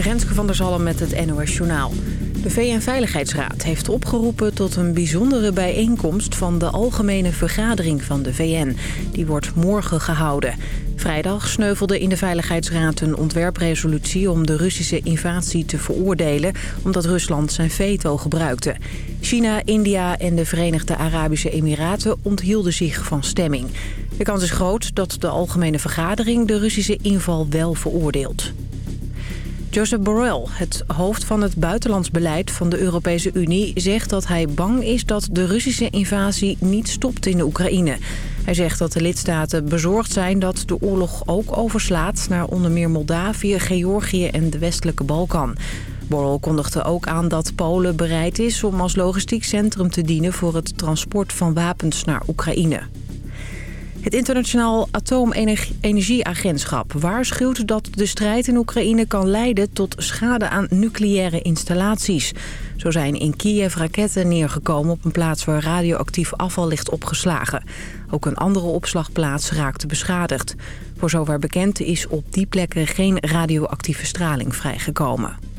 Renske van der Zalm met het NOS Journaal. De VN-veiligheidsraad heeft opgeroepen tot een bijzondere bijeenkomst... van de Algemene Vergadering van de VN. Die wordt morgen gehouden. Vrijdag sneuvelde in de Veiligheidsraad een ontwerpresolutie... om de Russische invasie te veroordelen... omdat Rusland zijn veto gebruikte. China, India en de Verenigde Arabische Emiraten onthielden zich van stemming. De kans is groot dat de Algemene Vergadering de Russische inval wel veroordeelt. Joseph Borrell, het hoofd van het buitenlands beleid van de Europese Unie... zegt dat hij bang is dat de Russische invasie niet stopt in de Oekraïne. Hij zegt dat de lidstaten bezorgd zijn dat de oorlog ook overslaat... naar onder meer Moldavië, Georgië en de westelijke Balkan. Borrell kondigde ook aan dat Polen bereid is om als logistiek centrum te dienen... voor het transport van wapens naar Oekraïne. Het Internationaal Atoomenergieagentschap waarschuwt dat de strijd in Oekraïne kan leiden tot schade aan nucleaire installaties. Zo zijn in Kiev raketten neergekomen op een plaats waar radioactief afval ligt opgeslagen. Ook een andere opslagplaats raakte beschadigd. Voor zover bekend is op die plekken geen radioactieve straling vrijgekomen.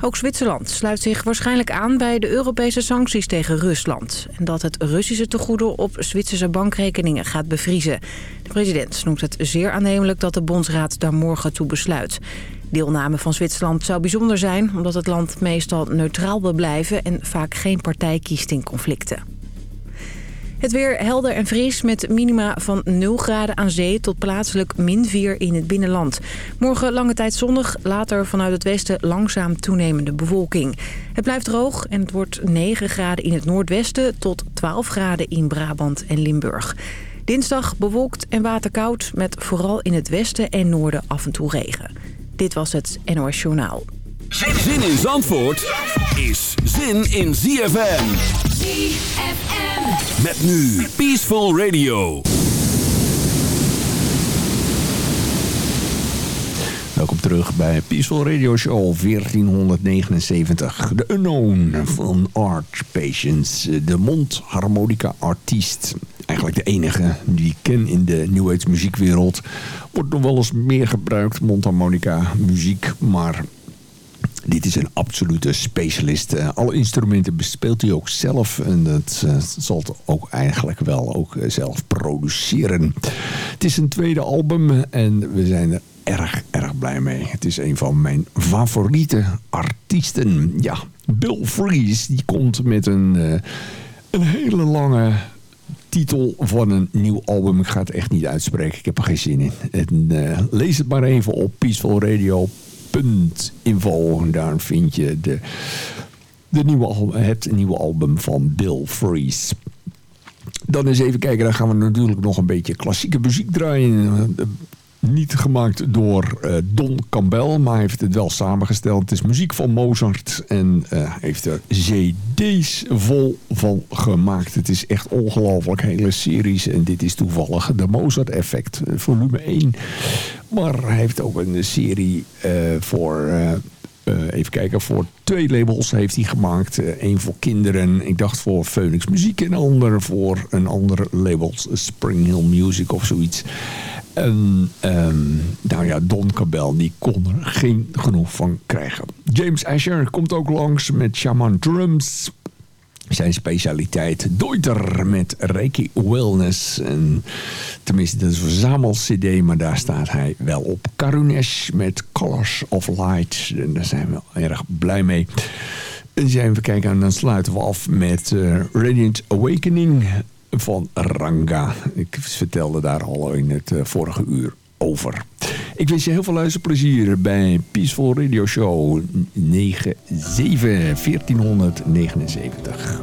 Ook Zwitserland sluit zich waarschijnlijk aan bij de Europese sancties tegen Rusland. En dat het Russische tegoeden op Zwitserse bankrekeningen gaat bevriezen. De president noemt het zeer aannemelijk dat de Bondsraad daar morgen toe besluit. Deelname van Zwitserland zou bijzonder zijn... omdat het land meestal neutraal wil blijven en vaak geen partij kiest in conflicten. Het weer helder en fris met minima van 0 graden aan zee tot plaatselijk min 4 in het binnenland. Morgen lange tijd zonnig, later vanuit het westen langzaam toenemende bewolking. Het blijft droog en het wordt 9 graden in het noordwesten tot 12 graden in Brabant en Limburg. Dinsdag bewolkt en waterkoud met vooral in het westen en noorden af en toe regen. Dit was het NOS Journaal. Zin in Zandvoort is zin in ZFM. ZFM. Met nu Peaceful Radio. Welkom terug bij Peaceful Radio Show 1479. De Unknown van Art Patience. De mondharmonica artiest. Eigenlijk de enige die ik ken in de New Age muziekwereld. Wordt nog wel eens meer gebruikt, mondharmonica muziek. Maar dit is een absolute specialist. Uh, alle instrumenten bespeelt hij ook zelf. En dat uh, zal het ook eigenlijk wel ook uh, zelf produceren. Het is een tweede album en we zijn er erg, erg blij mee. Het is een van mijn favoriete artiesten. Ja, Bill Fries die komt met een, een hele lange titel van een nieuw album. Ik ga het echt niet uitspreken. Ik heb er geen zin in. Lees het maar even op Peaceful Info. Daar vind je de, de nieuwe, het nieuwe album van Bill Fries. Dan eens even kijken, dan gaan we natuurlijk nog een beetje klassieke muziek draaien. Niet gemaakt door uh, Don Campbell, maar hij heeft het wel samengesteld. Het is muziek van Mozart en uh, heeft er cd's vol van gemaakt. Het is echt ongelooflijk, hele series. En dit is toevallig de Mozart Effect, eh, volume 1. Maar hij heeft ook een serie uh, voor... even kijken, voor twee labels heeft hij gemaakt. Eén voor kinderen, ik dacht voor Phoenix Muziek. En ander voor een ander label, Spring Hill Music of zoiets. En um, nou ja, Don Cabell die kon er geen genoeg van krijgen. James Asher komt ook langs met Shaman Drums. Zijn specialiteit Deuter met Reiki Wellness. En, tenminste, dat is een verzamel-cd, maar daar staat hij wel op. Karunesh met Colors of Light. En daar zijn we erg blij mee. En zijn we kijken en dan sluiten we af met uh, Radiant Awakening van Ranga. Ik vertelde daar al in het uh, vorige uur over. Ik wens je heel veel luisterplezier bij Peaceful Radio Show 97 1479.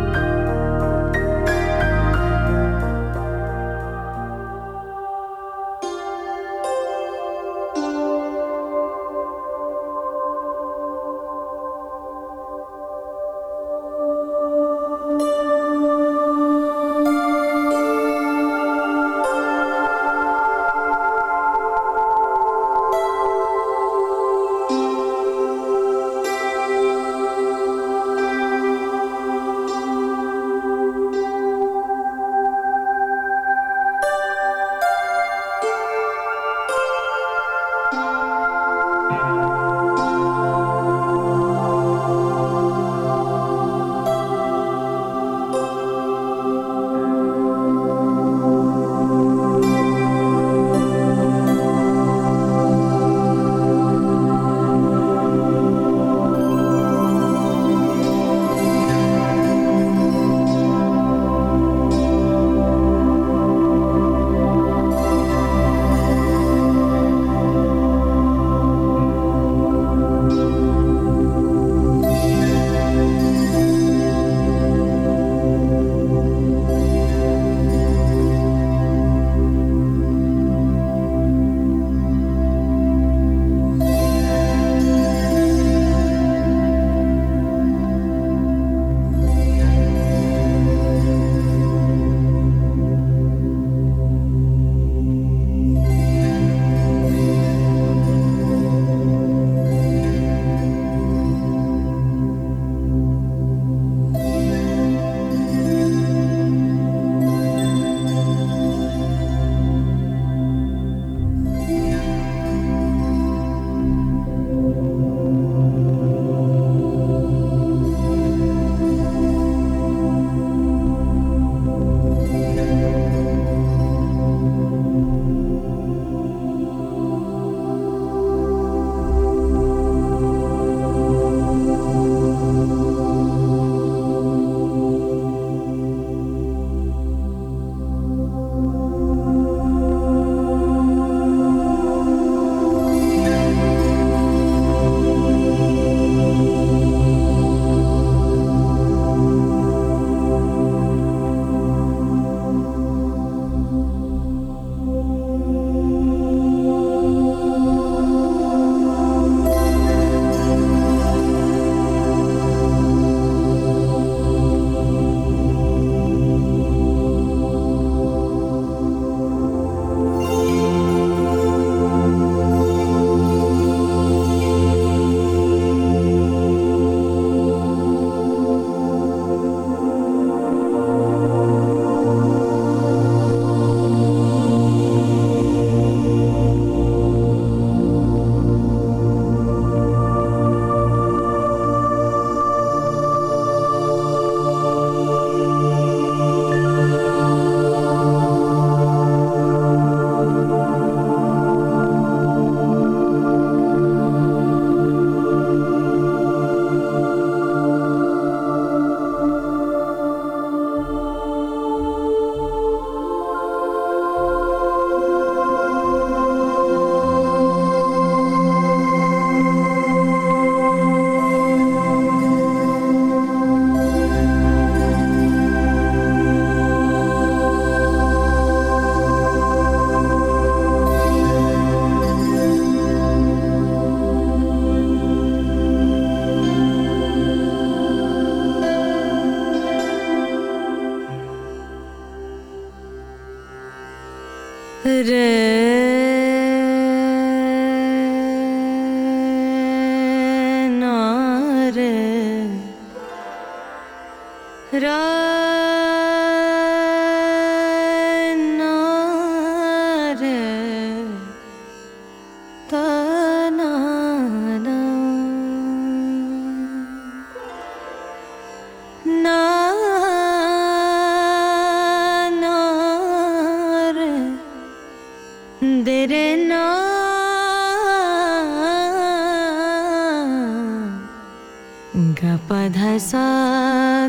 प धसा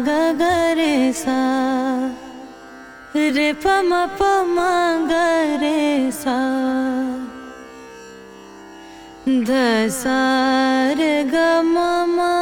ग सा रे प गरे सा रे गममा